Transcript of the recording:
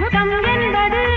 முத்தம் என்பது